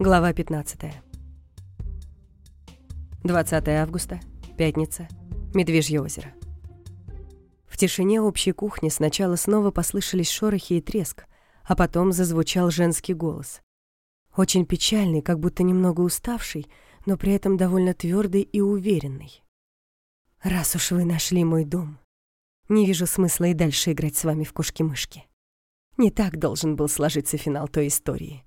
Глава 15. 20 августа, пятница, Медвежье озеро. В тишине общей кухни сначала снова послышались шорохи и треск, а потом зазвучал женский голос. Очень печальный, как будто немного уставший, но при этом довольно твердый и уверенный. «Раз уж вы нашли мой дом, не вижу смысла и дальше играть с вами в кошки-мышки. Не так должен был сложиться финал той истории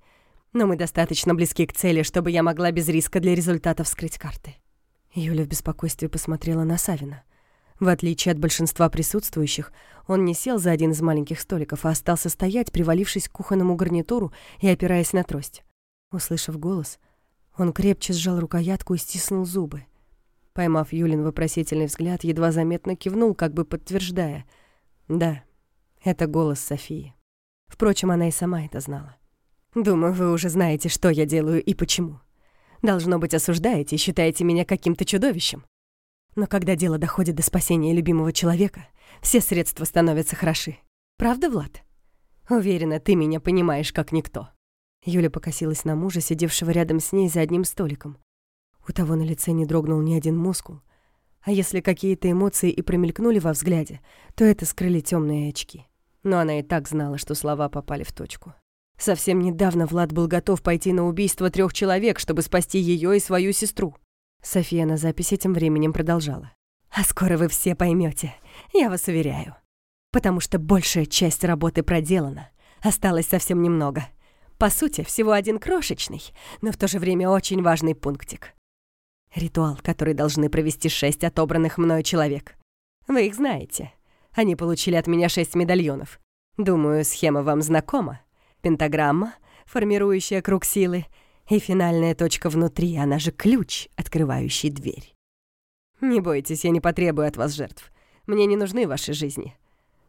но мы достаточно близки к цели, чтобы я могла без риска для результата вскрыть карты». Юля в беспокойстве посмотрела на Савина. В отличие от большинства присутствующих, он не сел за один из маленьких столиков, а остался стоять, привалившись к кухонному гарнитуру и опираясь на трость. Услышав голос, он крепче сжал рукоятку и стиснул зубы. Поймав Юлин вопросительный взгляд, едва заметно кивнул, как бы подтверждая. «Да, это голос Софии». Впрочем, она и сама это знала. Думаю, вы уже знаете, что я делаю и почему. Должно быть, осуждаете и считаете меня каким-то чудовищем. Но когда дело доходит до спасения любимого человека, все средства становятся хороши. Правда, Влад? Уверена, ты меня понимаешь как никто. Юля покосилась на мужа, сидевшего рядом с ней за одним столиком. У того на лице не дрогнул ни один мускул. А если какие-то эмоции и промелькнули во взгляде, то это скрыли темные очки. Но она и так знала, что слова попали в точку. Совсем недавно Влад был готов пойти на убийство трех человек, чтобы спасти ее и свою сестру. София на записи тем временем продолжала. «А скоро вы все поймете, я вас уверяю. Потому что большая часть работы проделана, осталось совсем немного. По сути, всего один крошечный, но в то же время очень важный пунктик. Ритуал, который должны провести шесть отобранных мною человек. Вы их знаете. Они получили от меня шесть медальонов. Думаю, схема вам знакома пентаграмма, формирующая круг силы, и финальная точка внутри, она же ключ, открывающий дверь. Не бойтесь, я не потребую от вас жертв. Мне не нужны ваши жизни.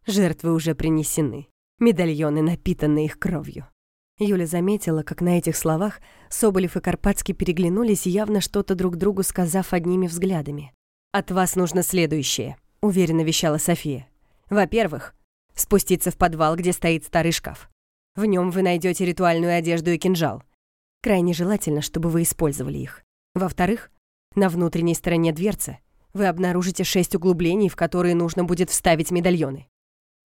Жертвы уже принесены. Медальоны напитаны их кровью. Юля заметила, как на этих словах Соболев и Карпатский переглянулись, явно что-то друг другу сказав одними взглядами. «От вас нужно следующее», — уверенно вещала София. «Во-первых, спуститься в подвал, где стоит старый шкаф. В нем вы найдете ритуальную одежду и кинжал. Крайне желательно, чтобы вы использовали их. Во-вторых, на внутренней стороне дверцы вы обнаружите шесть углублений, в которые нужно будет вставить медальоны.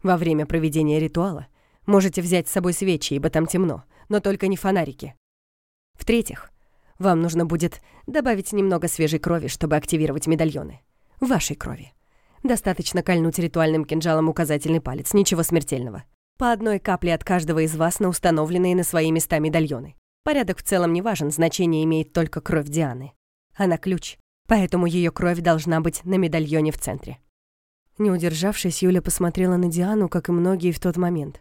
Во время проведения ритуала можете взять с собой свечи, ибо там темно, но только не фонарики. В-третьих, вам нужно будет добавить немного свежей крови, чтобы активировать медальоны. Вашей крови. Достаточно кольнуть ритуальным кинжалом указательный палец, ничего смертельного. По одной капле от каждого из вас на установленные на свои места медальоны. Порядок в целом не важен, значение имеет только кровь Дианы. Она ключ, поэтому ее кровь должна быть на медальоне в центре. Не удержавшись, Юля посмотрела на Диану, как и многие в тот момент.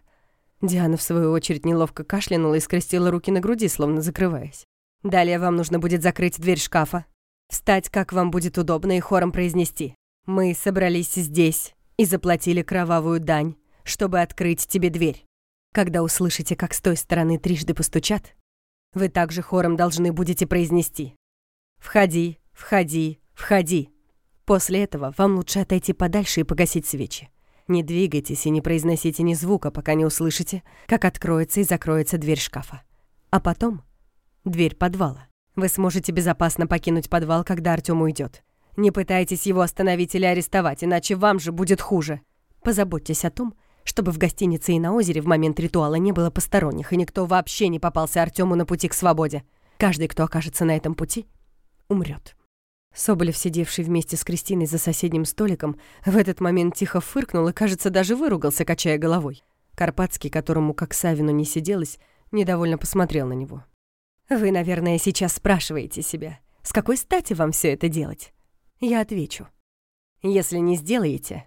Диана, в свою очередь, неловко кашлянула и скрестила руки на груди, словно закрываясь. Далее вам нужно будет закрыть дверь шкафа, встать, как вам будет удобно, и хором произнести «Мы собрались здесь и заплатили кровавую дань чтобы открыть тебе дверь. Когда услышите, как с той стороны трижды постучат, вы также хором должны будете произнести «Входи, входи, входи». После этого вам лучше отойти подальше и погасить свечи. Не двигайтесь и не произносите ни звука, пока не услышите, как откроется и закроется дверь шкафа. А потом дверь подвала. Вы сможете безопасно покинуть подвал, когда Артём уйдет. Не пытайтесь его остановить или арестовать, иначе вам же будет хуже. Позаботьтесь о том, чтобы в гостинице и на озере в момент ритуала не было посторонних, и никто вообще не попался Артему на пути к свободе. Каждый, кто окажется на этом пути, умрет. Соболев, сидевший вместе с Кристиной за соседним столиком, в этот момент тихо фыркнул и, кажется, даже выругался, качая головой. Карпатский, которому, как Савину, не сиделось, недовольно посмотрел на него. «Вы, наверное, сейчас спрашиваете себя, с какой стати вам все это делать?» Я отвечу. «Если не сделаете,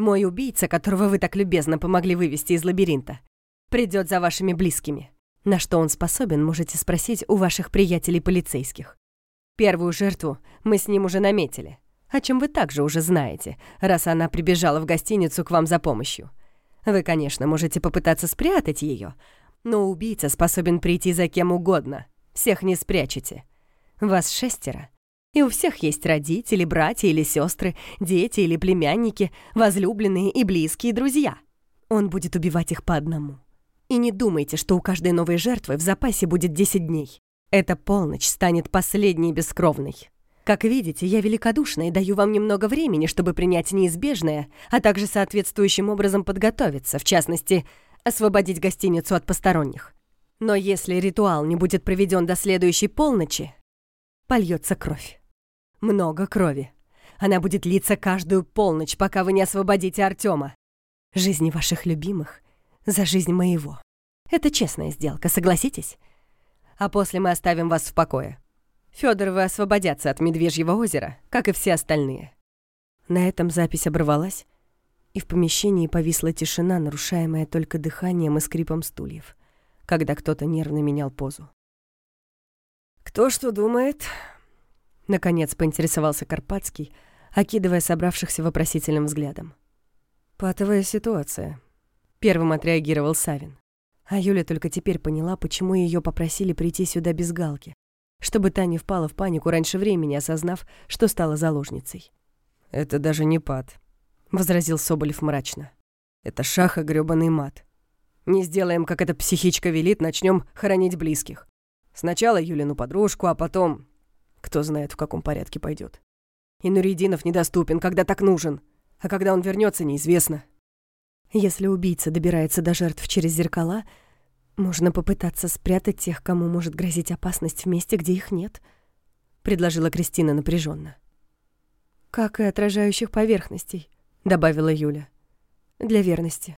мой убийца, которого вы так любезно помогли вывести из лабиринта, придет за вашими близкими. На что он способен, можете спросить у ваших приятелей полицейских. Первую жертву мы с ним уже наметили, о чем вы также уже знаете, раз она прибежала в гостиницу к вам за помощью. Вы, конечно, можете попытаться спрятать ее, но убийца способен прийти за кем угодно. Всех не спрячете. Вас шестеро, и у всех есть родители, братья или сестры, дети или племянники, возлюбленные и близкие друзья. Он будет убивать их по одному. И не думайте, что у каждой новой жертвы в запасе будет 10 дней. Эта полночь станет последней бескровной. Как видите, я великодушна и даю вам немного времени, чтобы принять неизбежное, а также соответствующим образом подготовиться, в частности, освободить гостиницу от посторонних. Но если ритуал не будет проведен до следующей полночи, польется кровь. Много крови. Она будет литься каждую полночь, пока вы не освободите Артема. Жизни ваших любимых за жизнь моего. Это честная сделка, согласитесь? А после мы оставим вас в покое. Фёдоровы освободятся от Медвежьего озера, как и все остальные. На этом запись оборвалась, и в помещении повисла тишина, нарушаемая только дыханием и скрипом стульев когда кто-то нервно менял позу. «Кто что думает?» Наконец поинтересовался Карпатский, окидывая собравшихся вопросительным взглядом. «Патовая ситуация», — первым отреагировал Савин. А Юля только теперь поняла, почему ее попросили прийти сюда без галки, чтобы та не впала в панику раньше времени, осознав, что стала заложницей. «Это даже не пат», — возразил Соболев мрачно. «Это шаха грёбаный мат. Не сделаем, как эта психичка велит, начнем хоронить близких. Сначала Юлину подружку, а потом... Кто знает, в каком порядке пойдет. И Нуридинов недоступен, когда так нужен. А когда он вернется, неизвестно. Если убийца добирается до жертв через зеркала, можно попытаться спрятать тех, кому может грозить опасность в месте, где их нет, предложила Кристина напряженно. Как и отражающих поверхностей, добавила Юля. Для верности.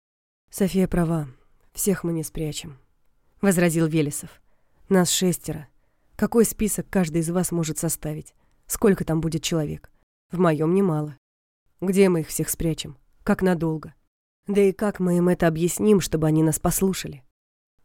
София права. «Всех мы не спрячем», — возразил Велесов. «Нас шестеро. Какой список каждый из вас может составить? Сколько там будет человек? В моем немало. Где мы их всех спрячем? Как надолго? Да и как мы им это объясним, чтобы они нас послушали?»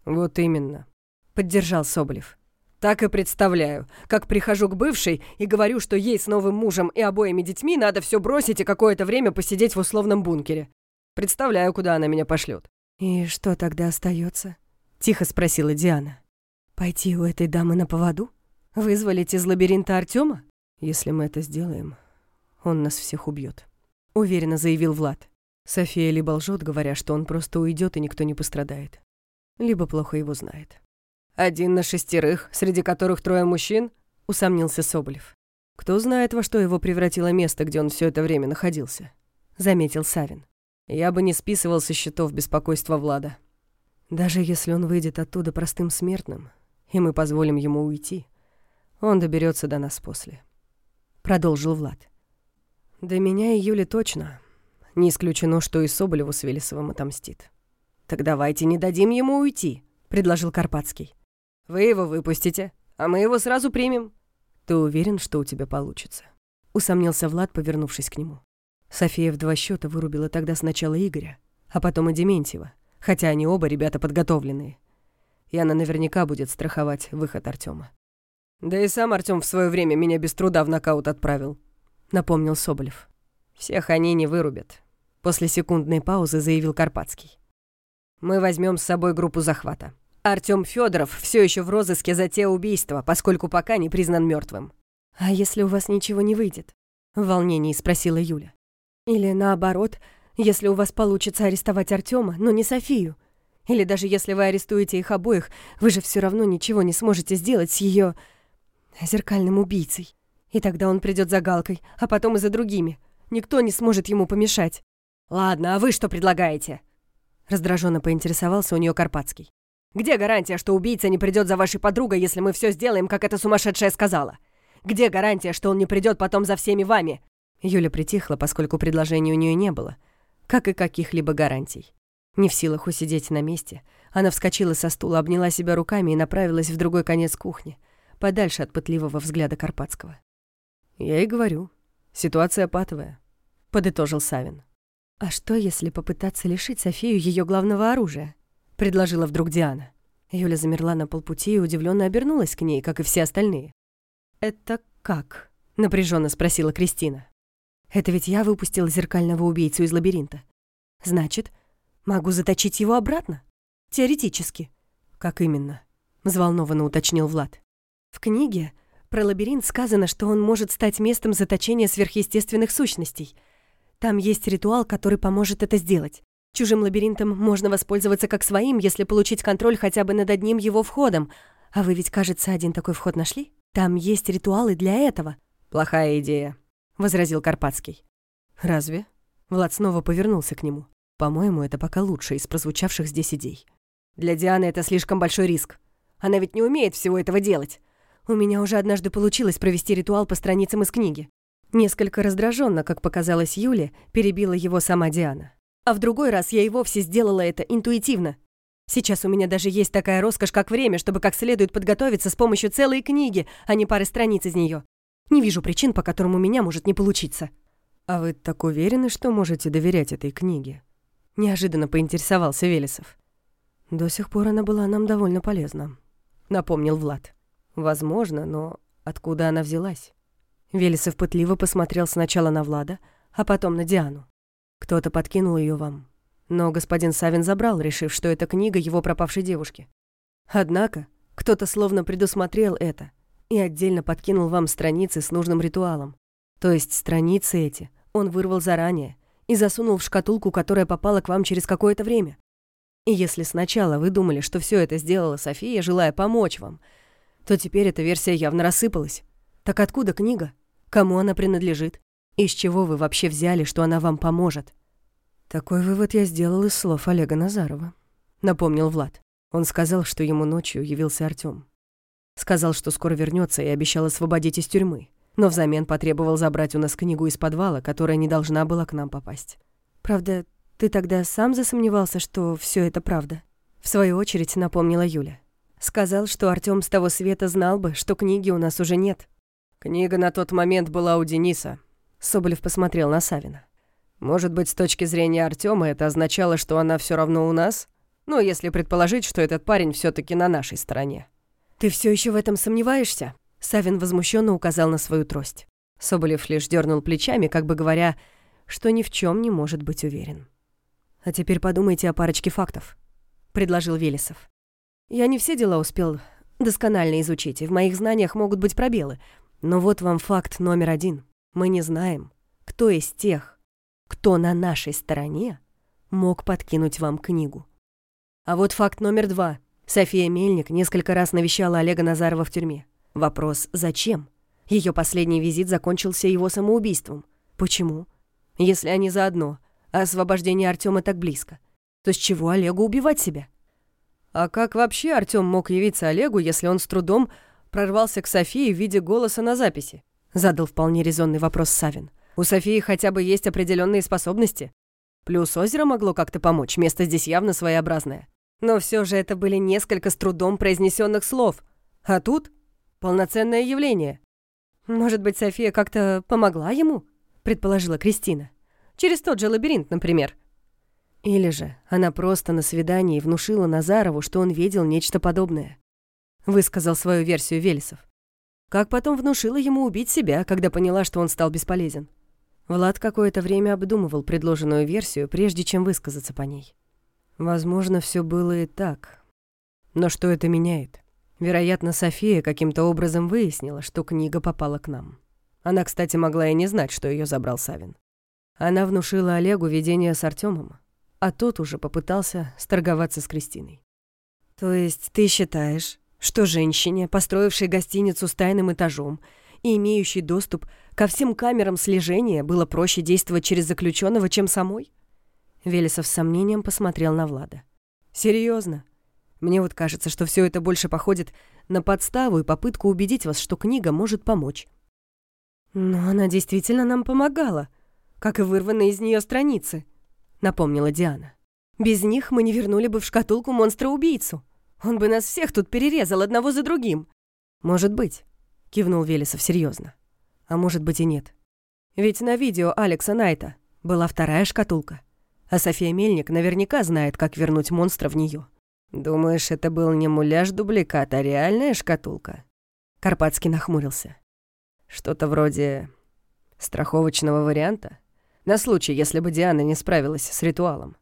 «Вот именно», — поддержал Соболев. «Так и представляю, как прихожу к бывшей и говорю, что ей с новым мужем и обоими детьми надо все бросить и какое-то время посидеть в условном бункере. Представляю, куда она меня пошлет. «И что тогда остается? тихо спросила Диана. «Пойти у этой дамы на поводу? Вызволить из лабиринта Артема? Если мы это сделаем, он нас всех убьет, уверенно заявил Влад. София либо лжет, говоря, что он просто уйдет и никто не пострадает, либо плохо его знает. «Один на шестерых, среди которых трое мужчин?» — усомнился Соболев. «Кто знает, во что его превратило место, где он все это время находился?» — заметил Савин. Я бы не списывал со счетов беспокойства Влада. Даже если он выйдет оттуда простым смертным, и мы позволим ему уйти, он доберется до нас после. Продолжил Влад. До меня и Юли точно. Не исключено, что и Соболеву с Велесовым отомстит. «Так давайте не дадим ему уйти», — предложил Карпатский. «Вы его выпустите, а мы его сразу примем». «Ты уверен, что у тебя получится?» — усомнился Влад, повернувшись к нему. София в два счета вырубила тогда сначала Игоря, а потом и Дементьева, хотя они оба ребята подготовленные. И она наверняка будет страховать выход Артема. «Да и сам Артем в свое время меня без труда в нокаут отправил», — напомнил Соболев. «Всех они не вырубят», — после секундной паузы заявил Карпатский. «Мы возьмем с собой группу захвата. Артем Федоров все еще в розыске за те убийства, поскольку пока не признан мертвым. «А если у вас ничего не выйдет?» — в волнении спросила Юля. Или наоборот, если у вас получится арестовать Артема, но не Софию. Или даже если вы арестуете их обоих, вы же все равно ничего не сможете сделать с ее зеркальным убийцей. И тогда он придет за Галкой, а потом и за другими. Никто не сможет ему помешать. «Ладно, а вы что предлагаете?» Раздраженно поинтересовался у нее Карпатский. «Где гарантия, что убийца не придет за вашей подругой, если мы все сделаем, как эта сумасшедшая сказала? Где гарантия, что он не придет потом за всеми вами? Юля притихла, поскольку предложений у нее не было, как и каких-либо гарантий. Не в силах усидеть на месте, она вскочила со стула, обняла себя руками и направилась в другой конец кухни, подальше от пытливого взгляда Карпатского. «Я и говорю, ситуация патовая», — подытожил Савин. «А что, если попытаться лишить Софию ее главного оружия?» — предложила вдруг Диана. Юля замерла на полпути и удивленно обернулась к ней, как и все остальные. «Это как?» — напряженно спросила Кристина. Это ведь я выпустил зеркального убийцу из лабиринта. Значит, могу заточить его обратно? Теоретически. Как именно? Взволнованно уточнил Влад. В книге про лабиринт сказано, что он может стать местом заточения сверхъестественных сущностей. Там есть ритуал, который поможет это сделать. Чужим лабиринтом можно воспользоваться как своим, если получить контроль хотя бы над одним его входом, А вы ведь, кажется, один такой вход нашли? Там есть ритуалы для этого. Плохая идея, возразил Карпатский. Разве? Влад снова повернулся к нему. По-моему, это пока лучше из прозвучавших здесь идей. Для Дианы это слишком большой риск. Она ведь не умеет всего этого делать. У меня уже однажды получилось провести ритуал по страницам из книги. Несколько раздраженно, как показалось Юле, перебила его сама Диана. А в другой раз я и вовсе сделала это интуитивно. Сейчас у меня даже есть такая роскошь, как время, чтобы как следует подготовиться с помощью целой книги, а не пары страниц из нее. Не вижу причин, по которым у меня может не получиться. А вы так уверены, что можете доверять этой книге? Неожиданно поинтересовался Велесов. До сих пор она была нам довольно полезна, напомнил Влад. Возможно, но откуда она взялась? Велесов пытливо посмотрел сначала на Влада, а потом на Диану. Кто-то подкинул ее вам. Но господин Савин забрал, решив, что это книга его пропавшей девушки. Однако, кто-то словно предусмотрел это и отдельно подкинул вам страницы с нужным ритуалом. То есть страницы эти он вырвал заранее и засунул в шкатулку, которая попала к вам через какое-то время. И если сначала вы думали, что все это сделала София, желая помочь вам, то теперь эта версия явно рассыпалась. Так откуда книга? Кому она принадлежит? Из чего вы вообще взяли, что она вам поможет? Такой вывод я сделал из слов Олега Назарова, напомнил Влад. Он сказал, что ему ночью явился Артём. Сказал, что скоро вернется и обещал освободить из тюрьмы, но взамен потребовал забрать у нас книгу из подвала, которая не должна была к нам попасть. Правда, ты тогда сам засомневался, что все это правда? В свою очередь напомнила Юля. Сказал, что Артём с того света знал бы, что книги у нас уже нет. Книга на тот момент была у Дениса. Соболев посмотрел на Савина. Может быть, с точки зрения Артема это означало, что она все равно у нас? Ну, если предположить, что этот парень все таки на нашей стороне. Ты все еще в этом сомневаешься? Савин возмущенно указал на свою трость. Соболев лишь дернул плечами, как бы говоря, что ни в чем не может быть уверен. А теперь подумайте о парочке фактов, предложил Велесов. Я не все дела успел досконально изучить, и в моих знаниях могут быть пробелы, но вот вам факт номер один. Мы не знаем, кто из тех, кто на нашей стороне, мог подкинуть вам книгу. А вот факт номер два. София Мельник несколько раз навещала Олега Назарова в тюрьме. Вопрос «Зачем?» Ее последний визит закончился его самоубийством. Почему? Если они заодно, а освобождение Артема так близко, то с чего Олегу убивать себя? А как вообще Артем мог явиться Олегу, если он с трудом прорвался к Софии в виде голоса на записи? Задал вполне резонный вопрос Савин. У Софии хотя бы есть определенные способности. Плюс озеро могло как-то помочь, место здесь явно своеобразное. Но все же это были несколько с трудом произнесенных слов. А тут полноценное явление. Может быть, София как-то помогла ему? Предположила Кристина. Через тот же лабиринт, например. Или же она просто на свидании внушила Назарову, что он видел нечто подобное высказал свою версию Велесов. Как потом внушила ему убить себя, когда поняла, что он стал бесполезен. Влад какое-то время обдумывал предложенную версию, прежде чем высказаться по ней. Возможно, все было и так. Но что это меняет? Вероятно, София каким-то образом выяснила, что книга попала к нам. Она, кстати, могла и не знать, что ее забрал Савин. Она внушила Олегу видение с Артемом, а тот уже попытался сторговаться с Кристиной. «То есть ты считаешь, что женщине, построившей гостиницу с тайным этажом и имеющей доступ ко всем камерам слежения, было проще действовать через заключенного, чем самой? Велесов с сомнением посмотрел на Влада. Серьезно? Мне вот кажется, что все это больше походит на подставу и попытку убедить вас, что книга может помочь. Но она действительно нам помогала, как и вырванные из нее страницы, напомнила Диана. Без них мы не вернули бы в шкатулку монстра-убийцу. Он бы нас всех тут перерезал одного за другим. Может быть, кивнул Велесов серьезно. А может быть и нет. Ведь на видео Алекса Найта была вторая шкатулка. А София Мельник наверняка знает, как вернуть монстра в нее. Думаешь, это был не муляж-дубликат, а реальная шкатулка? Карпатский нахмурился. Что-то вроде страховочного варианта? На случай, если бы Диана не справилась с ритуалом.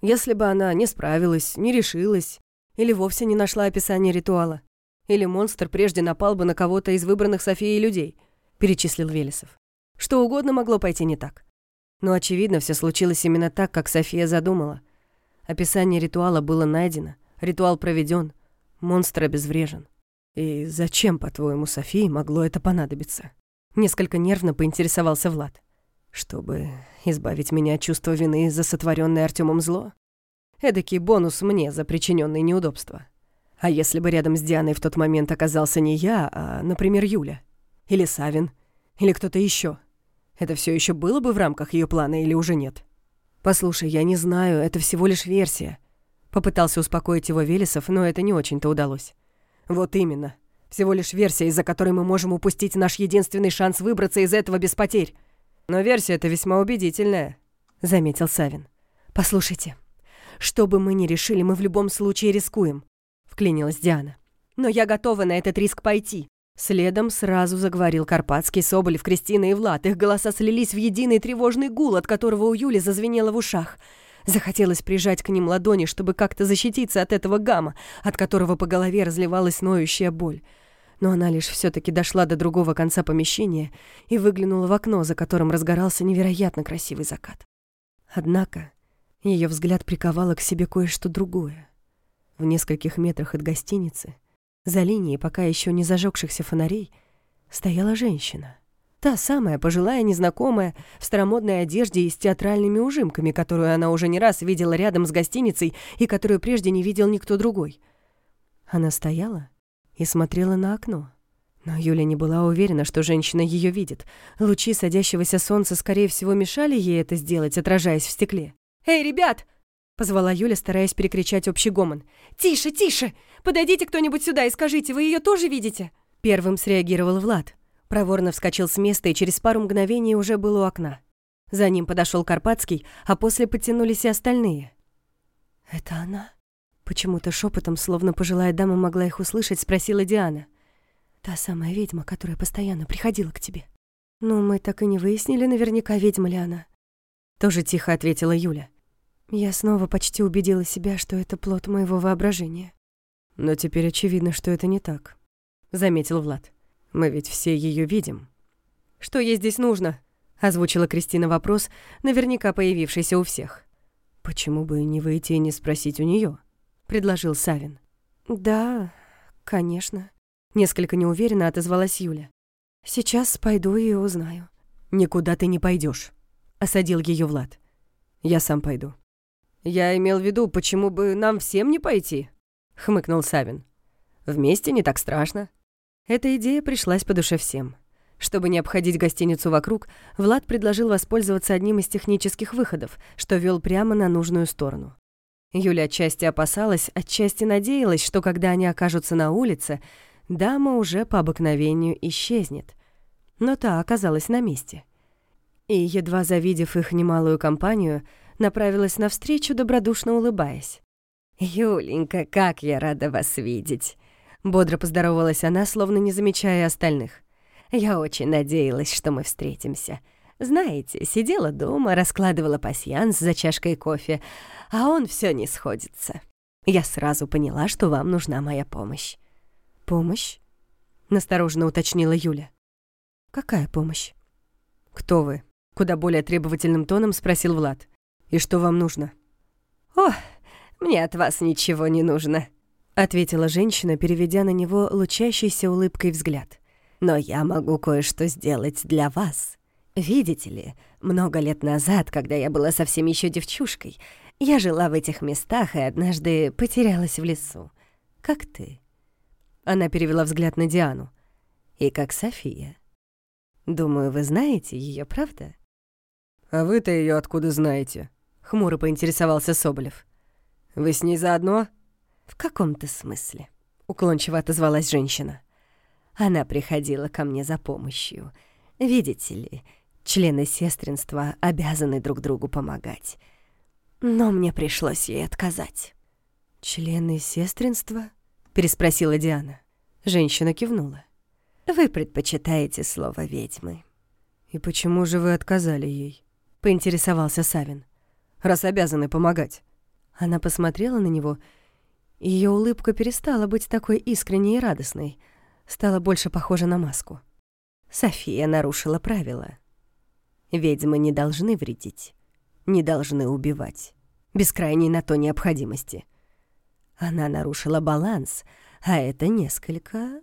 Если бы она не справилась, не решилась, или вовсе не нашла описания ритуала. Или монстр прежде напал бы на кого-то из выбранных Софией людей, перечислил Велесов. Что угодно могло пойти не так. Но, очевидно, все случилось именно так, как София задумала. Описание ритуала было найдено, ритуал проведен, монстр обезврежен. «И зачем, по-твоему, Софии могло это понадобиться?» Несколько нервно поинтересовался Влад. «Чтобы избавить меня от чувства вины за сотворенное Артемом зло? Эдакий бонус мне за причиненные неудобства. А если бы рядом с Дианой в тот момент оказался не я, а, например, Юля? Или Савин? Или кто-то еще? Это все еще было бы в рамках ее плана или уже нет? Послушай, я не знаю, это всего лишь версия. Попытался успокоить его Велесов, но это не очень-то удалось. Вот именно. Всего лишь версия, из-за которой мы можем упустить наш единственный шанс выбраться из этого без потерь. Но версия эта весьма убедительная, заметил Савин. Послушайте, что бы мы ни решили, мы в любом случае рискуем, вклинилась Диана. Но я готова на этот риск пойти. Следом сразу заговорил Карпатский, Соболев, Кристина и Влад. Их голоса слились в единый тревожный гул, от которого у Юли зазвенело в ушах. Захотелось прижать к ним ладони, чтобы как-то защититься от этого гамма, от которого по голове разливалась ноющая боль. Но она лишь все таки дошла до другого конца помещения и выглянула в окно, за которым разгорался невероятно красивый закат. Однако ее взгляд приковало к себе кое-что другое. В нескольких метрах от гостиницы за линией пока еще не зажегшихся фонарей стояла женщина. Та самая пожилая незнакомая в старомодной одежде и с театральными ужимками, которую она уже не раз видела рядом с гостиницей и которую прежде не видел никто другой. Она стояла и смотрела на окно. Но Юля не была уверена, что женщина ее видит. Лучи садящегося солнца, скорее всего, мешали ей это сделать, отражаясь в стекле. «Эй, ребят!» — позвала Юля, стараясь перекричать общий гомон. «Тише, тише! Подойдите кто-нибудь сюда и скажите, вы ее тоже видите?» Первым среагировал Влад. Проворно вскочил с места и через пару мгновений уже был у окна. За ним подошел Карпатский, а после подтянулись и остальные. «Это она?» Почему-то шепотом, словно пожилая дама могла их услышать, спросила Диана. «Та самая ведьма, которая постоянно приходила к тебе». «Ну, мы так и не выяснили наверняка, ведьма ли она». Тоже тихо ответила Юля. Я снова почти убедила себя, что это плод моего воображения. Но теперь очевидно, что это не так, заметил Влад. Мы ведь все ее видим. Что ей здесь нужно? озвучила Кристина вопрос, наверняка появившийся у всех. Почему бы не выйти и не спросить у нее? предложил Савин. Да, конечно, несколько неуверенно отозвалась Юля. Сейчас пойду и узнаю. Никуда ты не пойдешь, осадил ее Влад. Я сам пойду. «Я имел в виду, почему бы нам всем не пойти?» — хмыкнул Савин. «Вместе не так страшно». Эта идея пришлась по душе всем. Чтобы не обходить гостиницу вокруг, Влад предложил воспользоваться одним из технических выходов, что вел прямо на нужную сторону. Юля отчасти опасалась, отчасти надеялась, что когда они окажутся на улице, дама уже по обыкновению исчезнет. Но та оказалась на месте. И, едва завидев их немалую компанию, направилась навстречу, добродушно улыбаясь. «Юленька, как я рада вас видеть!» Бодро поздоровалась она, словно не замечая остальных. «Я очень надеялась, что мы встретимся. Знаете, сидела дома, раскладывала пасьянс за чашкой кофе, а он все не сходится. Я сразу поняла, что вам нужна моя помощь». «Помощь?» — настороженно уточнила Юля. «Какая помощь?» «Кто вы?» — куда более требовательным тоном спросил Влад. И что вам нужно?» «О, мне от вас ничего не нужно», — ответила женщина, переведя на него лучащейся улыбкой взгляд. «Но я могу кое-что сделать для вас. Видите ли, много лет назад, когда я была совсем еще девчушкой, я жила в этих местах и однажды потерялась в лесу. Как ты?» Она перевела взгляд на Диану. «И как София. Думаю, вы знаете ее, правда?» «А вы-то ее откуда знаете?» — хмуро поинтересовался Соболев. «Вы с ней заодно?» «В каком-то смысле», — уклончиво отозвалась женщина. «Она приходила ко мне за помощью. Видите ли, члены сестринства обязаны друг другу помогать. Но мне пришлось ей отказать». «Члены сестринства?» — переспросила Диана. Женщина кивнула. «Вы предпочитаете слово «ведьмы». «И почему же вы отказали ей?» — поинтересовался Савин раз обязаны помогать». Она посмотрела на него, и её улыбка перестала быть такой искренней и радостной, стала больше похожа на маску. София нарушила правила. Ведьмы не должны вредить, не должны убивать, без крайней на то необходимости. Она нарушила баланс, а это несколько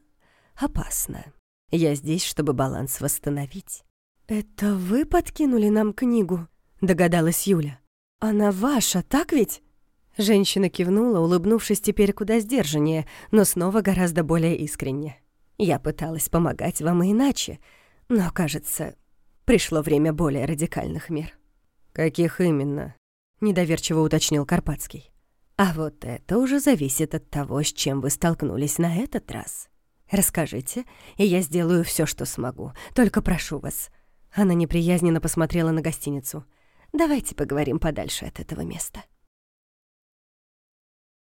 опасно. Я здесь, чтобы баланс восстановить». «Это вы подкинули нам книгу?» — догадалась Юля. «Она ваша, так ведь?» Женщина кивнула, улыбнувшись теперь куда сдержаннее, но снова гораздо более искренне. «Я пыталась помогать вам иначе, но, кажется, пришло время более радикальных мер». «Каких именно?» — недоверчиво уточнил Карпатский. «А вот это уже зависит от того, с чем вы столкнулись на этот раз. Расскажите, и я сделаю все, что смогу. Только прошу вас». Она неприязненно посмотрела на гостиницу. «Давайте поговорим подальше от этого места».